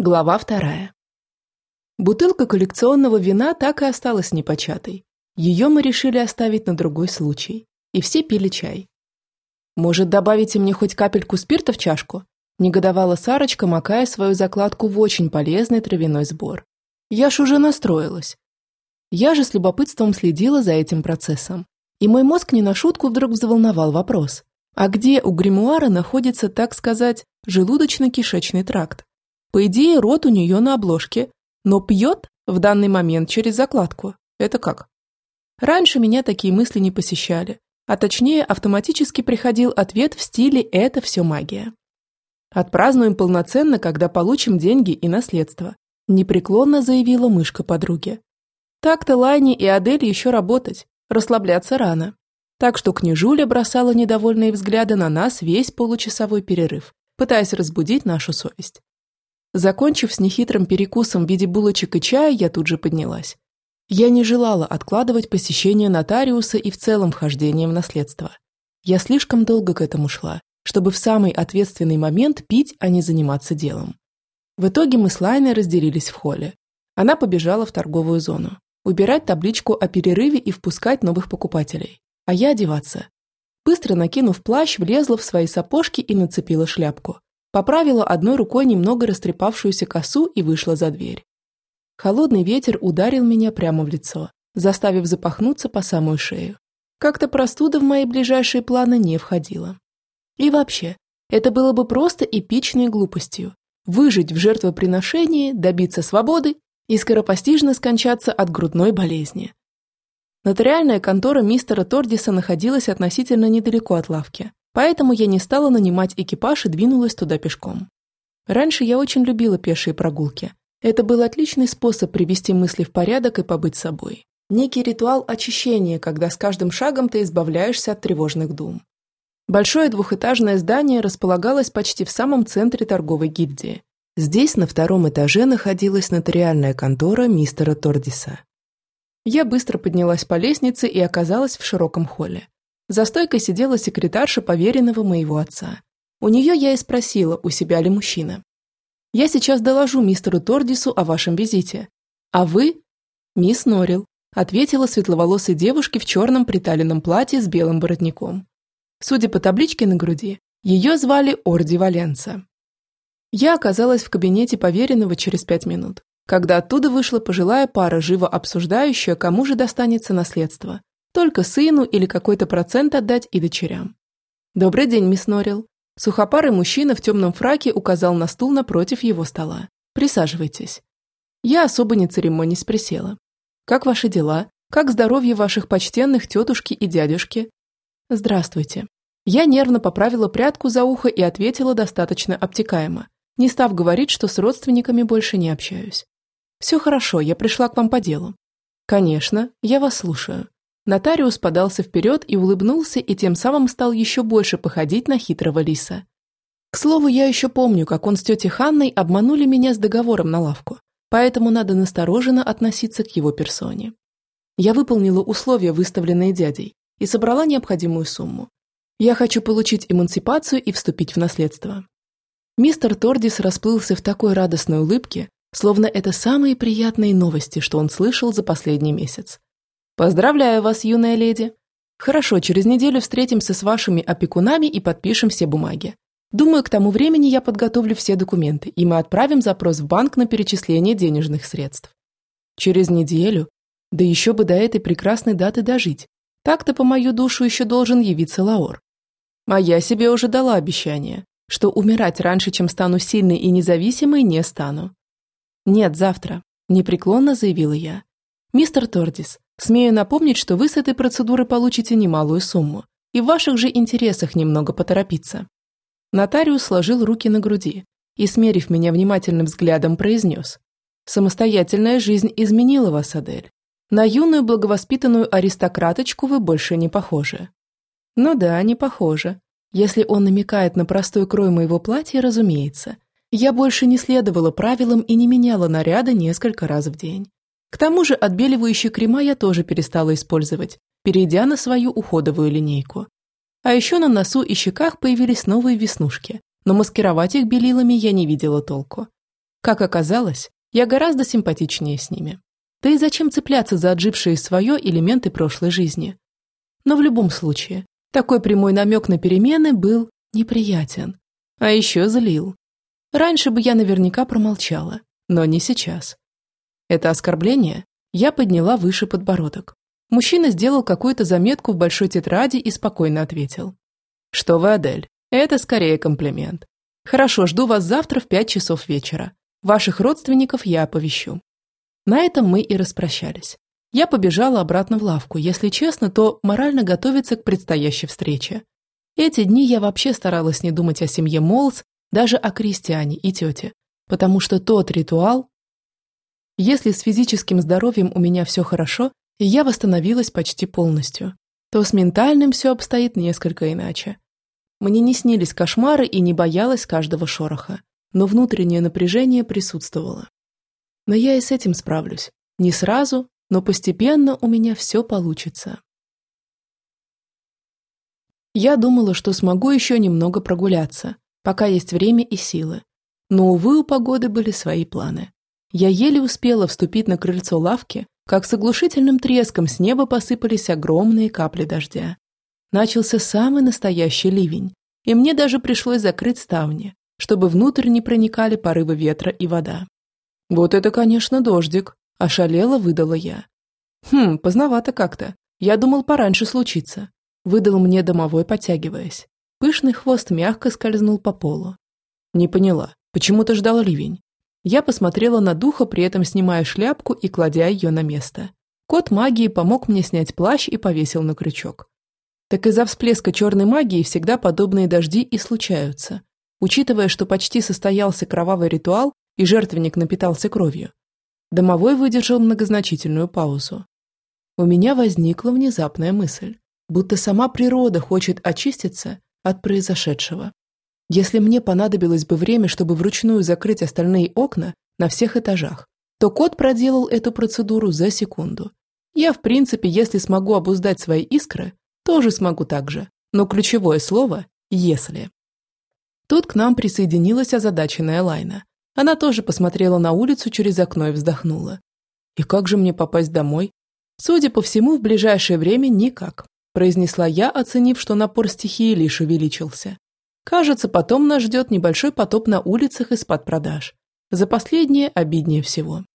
Глава вторая. Бутылка коллекционного вина так и осталась непочатой. Ее мы решили оставить на другой случай. И все пили чай. «Может, добавите мне хоть капельку спирта в чашку?» Негодовала Сарочка, макая свою закладку в очень полезный травяной сбор. «Я ж уже настроилась». Я же с любопытством следила за этим процессом. И мой мозг не на шутку вдруг взволновал вопрос. А где у гримуара находится, так сказать, желудочно-кишечный тракт? По идее, рот у нее на обложке, но пьет в данный момент через закладку. Это как? Раньше меня такие мысли не посещали, а точнее автоматически приходил ответ в стиле «это все магия». Отпразднуем полноценно, когда получим деньги и наследство, непреклонно заявила мышка подруге. Так-то Лайне и Адель еще работать, расслабляться рано. Так что княжуля бросала недовольные взгляды на нас весь получасовой перерыв, пытаясь разбудить нашу совесть. Закончив с нехитрым перекусом в виде булочек и чая, я тут же поднялась. Я не желала откладывать посещение нотариуса и в целом вхождение в наследство. Я слишком долго к этому шла, чтобы в самый ответственный момент пить, а не заниматься делом. В итоге мы с Лайной разделились в холле. Она побежала в торговую зону, убирать табличку о перерыве и впускать новых покупателей, а я одеваться. Быстро накинув плащ, влезла в свои сапожки и нацепила шляпку. Поправила одной рукой немного растрепавшуюся косу и вышла за дверь. Холодный ветер ударил меня прямо в лицо, заставив запахнуться по самую шею. Как-то простуда в мои ближайшие планы не входила. И вообще, это было бы просто эпичной глупостью. Выжить в жертвоприношении, добиться свободы и скоропостижно скончаться от грудной болезни. Нотариальная контора мистера Тордиса находилась относительно недалеко от лавки, Поэтому я не стала нанимать экипаж и двинулась туда пешком. Раньше я очень любила пешие прогулки. Это был отличный способ привести мысли в порядок и побыть собой. Некий ритуал очищения, когда с каждым шагом ты избавляешься от тревожных дум. Большое двухэтажное здание располагалось почти в самом центре торговой гильдии. Здесь на втором этаже находилась нотариальная контора мистера Тордиса. Я быстро поднялась по лестнице и оказалась в широком холле. За стойкой сидела секретарша поверенного моего отца. У нее я и спросила, у себя ли мужчина. «Я сейчас доложу мистеру Тордису о вашем визите. А вы?» «Мисс Норрил», ответила светловолосой девушке в черном приталенном платье с белым воротником. Судя по табличке на груди, ее звали Орди Валенца. Я оказалась в кабинете поверенного через пять минут, когда оттуда вышла пожилая пара, живо обсуждающая, кому же достанется наследство только сыну или какой-то процент отдать и дочерям. «Добрый день, мисс Норрил». Сухопарый мужчина в темном фраке указал на стул напротив его стола. «Присаживайтесь». Я особо не церемонясь присела. «Как ваши дела? Как здоровье ваших почтенных тетушки и дядюшки?» «Здравствуйте». Я нервно поправила прядку за ухо и ответила достаточно обтекаемо, не став говорить, что с родственниками больше не общаюсь. «Все хорошо, я пришла к вам по делу». «Конечно, я вас слушаю». Нотариус подался вперед и улыбнулся, и тем самым стал еще больше походить на хитрого лиса. К слову, я еще помню, как он с тетей Ханной обманули меня с договором на лавку, поэтому надо настороженно относиться к его персоне. Я выполнила условия, выставленные дядей, и собрала необходимую сумму. Я хочу получить эмансипацию и вступить в наследство. Мистер Тордис расплылся в такой радостной улыбке, словно это самые приятные новости, что он слышал за последний месяц. Поздравляю вас, юная леди. Хорошо, через неделю встретимся с вашими опекунами и подпишем все бумаги. Думаю, к тому времени я подготовлю все документы, и мы отправим запрос в банк на перечисление денежных средств. Через неделю? Да еще бы до этой прекрасной даты дожить. Так-то по мою душу еще должен явиться Лаор. А я себе уже дала обещание, что умирать раньше, чем стану сильной и независимой, не стану. Нет, завтра, непреклонно заявила я. Мистер Тордис, Смею напомнить, что вы с этой процедуры получите немалую сумму, и в ваших же интересах немного поторопиться. Нотариус сложил руки на груди и, смерив меня внимательным взглядом, произнес. «Самостоятельная жизнь изменила вас, Адель. На юную благовоспитанную аристократочку вы больше не похожи». «Ну да, не похожа. Если он намекает на простой крой моего платья, разумеется. Я больше не следовала правилам и не меняла наряда несколько раз в день. К тому же отбеливающие крема я тоже перестала использовать, перейдя на свою уходовую линейку. А еще на носу и щеках появились новые веснушки, но маскировать их белилами я не видела толку. Как оказалось, я гораздо симпатичнее с ними. Да и зачем цепляться за отжившие свое элементы прошлой жизни? Но в любом случае, такой прямой намек на перемены был неприятен. А еще злил. Раньше бы я наверняка промолчала, но не сейчас. Это оскорбление я подняла выше подбородок. Мужчина сделал какую-то заметку в большой тетради и спокойно ответил. «Что вы, Адель, это скорее комплимент. Хорошо, жду вас завтра в пять часов вечера. Ваших родственников я оповещу». На этом мы и распрощались. Я побежала обратно в лавку, если честно, то морально готовиться к предстоящей встрече. Эти дни я вообще старалась не думать о семье Молс, даже о Кристиане и тете, потому что тот ритуал... Если с физическим здоровьем у меня все хорошо, и я восстановилась почти полностью, то с ментальным все обстоит несколько иначе. Мне не снились кошмары и не боялась каждого шороха, но внутреннее напряжение присутствовало. Но я и с этим справлюсь. Не сразу, но постепенно у меня все получится. Я думала, что смогу еще немного прогуляться, пока есть время и силы. Но, увы, у погоды были свои планы. Я еле успела вступить на крыльцо лавки, как с оглушительным треском с неба посыпались огромные капли дождя. Начался самый настоящий ливень, и мне даже пришлось закрыть ставни, чтобы внутрь не проникали порывы ветра и вода. «Вот это, конечно, дождик», – ошалела выдала я. «Хм, поздновато как-то. Я думал, пораньше случится», – выдал мне домовой, подтягиваясь. Пышный хвост мягко скользнул по полу. Не поняла, почему ты ждал ливень? Я посмотрела на духа, при этом снимая шляпку и кладя ее на место. Кот магии помог мне снять плащ и повесил на крючок. Так из-за всплеска черной магии всегда подобные дожди и случаются. Учитывая, что почти состоялся кровавый ритуал и жертвенник напитался кровью, Домовой выдержал многозначительную паузу. У меня возникла внезапная мысль, будто сама природа хочет очиститься от произошедшего. Если мне понадобилось бы время, чтобы вручную закрыть остальные окна на всех этажах, то кот проделал эту процедуру за секунду. Я, в принципе, если смогу обуздать свои искры, тоже смогу так же. Но ключевое слово «если». Тут к нам присоединилась озадаченная Лайна. Она тоже посмотрела на улицу через окно и вздохнула. «И как же мне попасть домой?» «Судя по всему, в ближайшее время никак», произнесла я, оценив, что напор стихии лишь увеличился. «Кажется, потом нас ждет небольшой потоп на улицах из-под продаж. За последнее обиднее всего.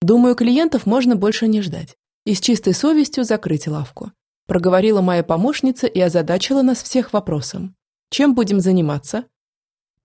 Думаю, клиентов можно больше не ждать. И с чистой совестью закрыть лавку», проговорила моя помощница и озадачила нас всех вопросом. «Чем будем заниматься?»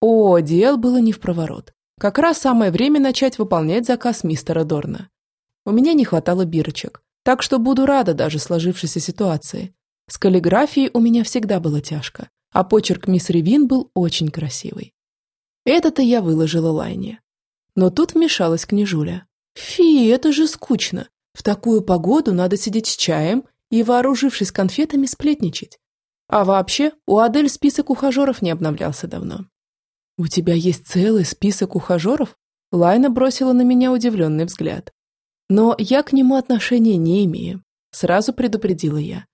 О, дел было не в проворот. Как раз самое время начать выполнять заказ мистера Дорна. У меня не хватало бирочек, так что буду рада даже сложившейся ситуации. С каллиграфией у меня всегда было тяжко, а почерк мисс Ревин был очень красивый. Это-то я выложила Лайне. Но тут вмешалась княжуля. «Фи, это же скучно. В такую погоду надо сидеть с чаем и, вооружившись конфетами, сплетничать. А вообще, у Адель список ухажеров не обновлялся давно. «У тебя есть целый список ухажеров?» Лайна бросила на меня удивленный взгляд. «Но я к нему отношения не имею», – сразу предупредила я.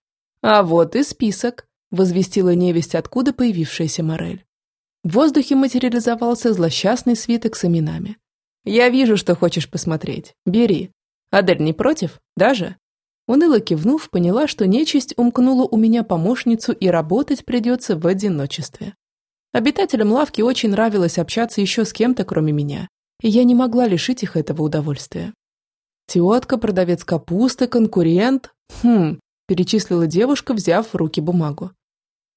«А вот и список», – возвестила невесть, откуда появившаяся Морель. В воздухе материализовался злосчастный свиток с именами. «Я вижу, что хочешь посмотреть. Бери. Адель не против? Даже?» Уныло кивнув, поняла, что нечисть умкнула у меня помощницу и работать придется в одиночестве. Обитателям лавки очень нравилось общаться еще с кем-то, кроме меня, и я не могла лишить их этого удовольствия. «Тетка, продавец капусты, конкурент...» «Хм...» – перечислила девушка, взяв в руки бумагу.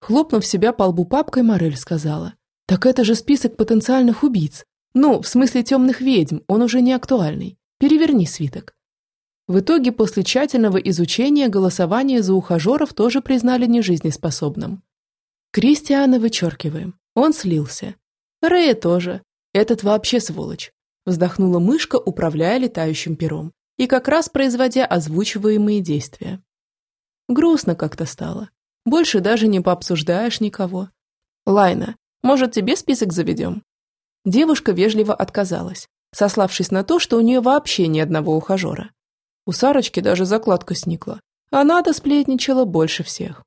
Хлопнув себя по лбу папкой, Морель сказала. «Так это же список потенциальных убийц. Ну, в смысле темных ведьм, он уже не актуальный. Переверни свиток». В итоге, после тщательного изучения, голосование за ухажеров тоже признали нежизнеспособным. Кристиана вычеркиваем. Он слился. Рэя тоже. Этот вообще сволочь. Вздохнула мышка, управляя летающим пером и как раз производя озвучиваемые действия. Грустно как-то стало. Больше даже не пообсуждаешь никого. Лайна, может, тебе список заведем? Девушка вежливо отказалась, сославшись на то, что у нее вообще ни одного ухажера. У Сарочки даже закладка сникла. Она-то сплетничала больше всех.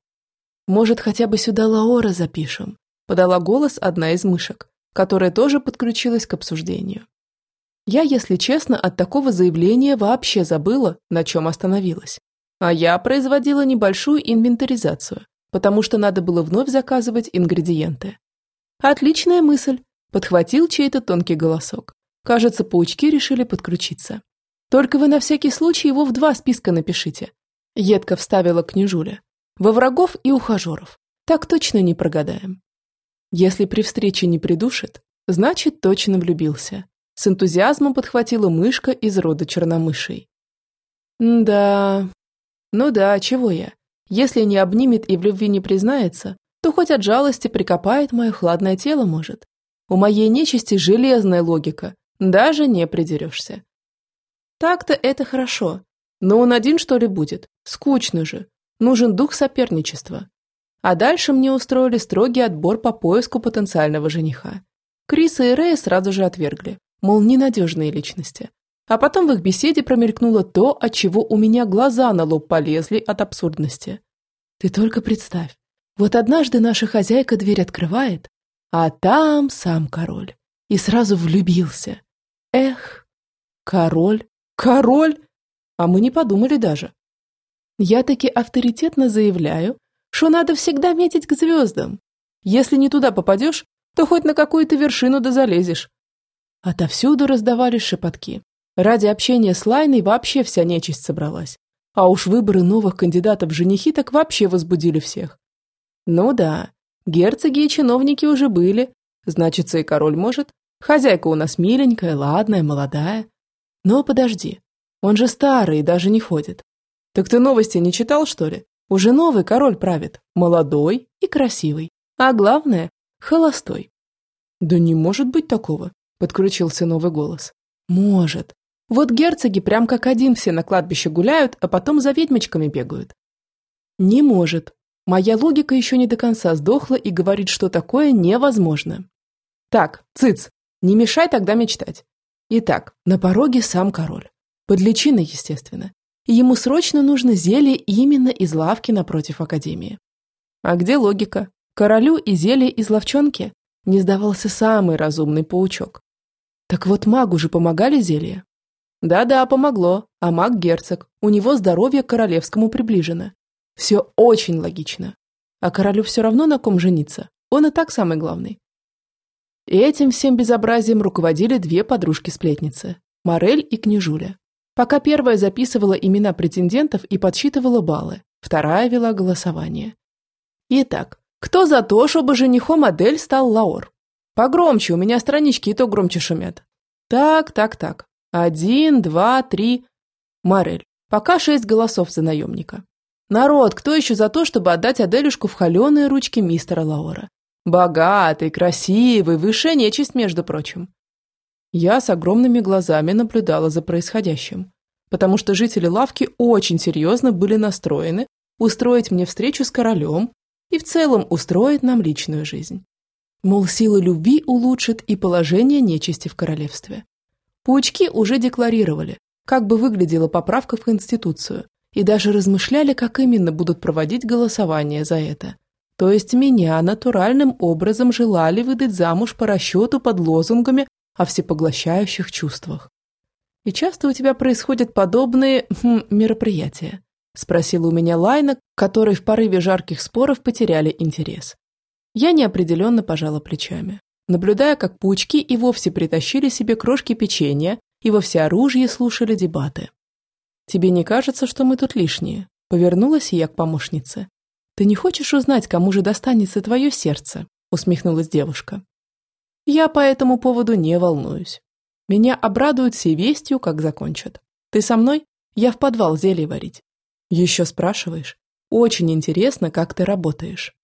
Может, хотя бы сюда Лаора запишем? подала голос одна из мышек, которая тоже подключилась к обсуждению. Я, если честно, от такого заявления вообще забыла, на чем остановилась. А я производила небольшую инвентаризацию, потому что надо было вновь заказывать ингредиенты. Отличная мысль, подхватил чей-то тонкий голосок. Кажется, паучки решили подключиться. Только вы на всякий случай его в два списка напишите. Едко вставила княжуля. Во врагов и ухажеров. Так точно не прогадаем. Если при встрече не придушит, значит точно влюбился. С энтузиазмом подхватила мышка из рода черномышей. Да, ну да, чего я? Если не обнимет и в любви не признается, то хоть от жалости прикопает мое хладное тело, может. У моей нечисти железная логика, даже не придерешься. Так-то это хорошо, но он один что ли будет? Скучно же. Нужен дух соперничества. А дальше мне устроили строгий отбор по поиску потенциального жениха. Криса и Рэя сразу же отвергли, мол, ненадежные личности. А потом в их беседе промелькнуло то, от чего у меня глаза на лоб полезли от абсурдности. Ты только представь, вот однажды наша хозяйка дверь открывает, а там сам король. И сразу влюбился. Эх, король, король! А мы не подумали даже. Я таки авторитетно заявляю, что надо всегда метить к звездам. Если не туда попадешь, то хоть на какую-то вершину да залезешь. Отовсюду раздавались шепотки. Ради общения с Лайной вообще вся нечисть собралась. А уж выборы новых кандидатов в женихи так вообще возбудили всех. Ну да, герцоги и чиновники уже были, значится и король может. Хозяйка у нас миленькая, ладная, молодая. Но подожди, он же старый и даже не ходит. Так ты новости не читал, что ли? Уже новый король правит, молодой и красивый, а главное – холостой. Да не может быть такого, подключился новый голос. Может. Вот герцоги прям как один все на кладбище гуляют, а потом за ведьмочками бегают. Не может. Моя логика еще не до конца сдохла и говорит, что такое невозможно. Так, цыц, не мешай тогда мечтать. Итак, на пороге сам король. Под личиной, естественно и ему срочно нужно зелье именно из лавки напротив Академии. А где логика? Королю и зелье из ловчонки не сдавался самый разумный паучок. Так вот магу же помогали зелья. Да-да, помогло, а маг-герцог, у него здоровье к королевскому приближено. Все очень логично. А королю все равно на ком жениться, он и так самый главный. Этим всем безобразием руководили две подружки-сплетницы – Морель и Княжуля. Пока первая записывала имена претендентов и подсчитывала баллы, вторая вела голосование. Итак, кто за то, чтобы женихом Адель стал Лаор? Погромче, у меня странички и то громче шумят. Так, так, так. Один, два, три. Марель, пока шесть голосов за наемника. Народ, кто еще за то, чтобы отдать Аделюшку в холеные ручки мистера Лаора? Богатый, красивый, высшая нечисть, между прочим. Я с огромными глазами наблюдала за происходящим, потому что жители лавки очень серьезно были настроены устроить мне встречу с королем и в целом устроить нам личную жизнь. Мол, сила любви улучшит и положение нечисти в королевстве. Паучки уже декларировали, как бы выглядела поправка в Конституцию, и даже размышляли, как именно будут проводить голосование за это. То есть меня натуральным образом желали выдать замуж по расчету под лозунгами о всепоглощающих чувствах. «И часто у тебя происходят подобные хм, мероприятия?» – спросила у меня Лайна, которые в порыве жарких споров потеряли интерес. Я неопределенно пожала плечами, наблюдая, как паучки и вовсе притащили себе крошки печенья и во всеоружии слушали дебаты. «Тебе не кажется, что мы тут лишние?» – повернулась я к помощнице. «Ты не хочешь узнать, кому же достанется твое сердце?» – усмехнулась девушка. Я по этому поводу не волнуюсь. Меня обрадуют все вестью, как закончат. Ты со мной? Я в подвал зелье варить. Еще спрашиваешь? Очень интересно, как ты работаешь.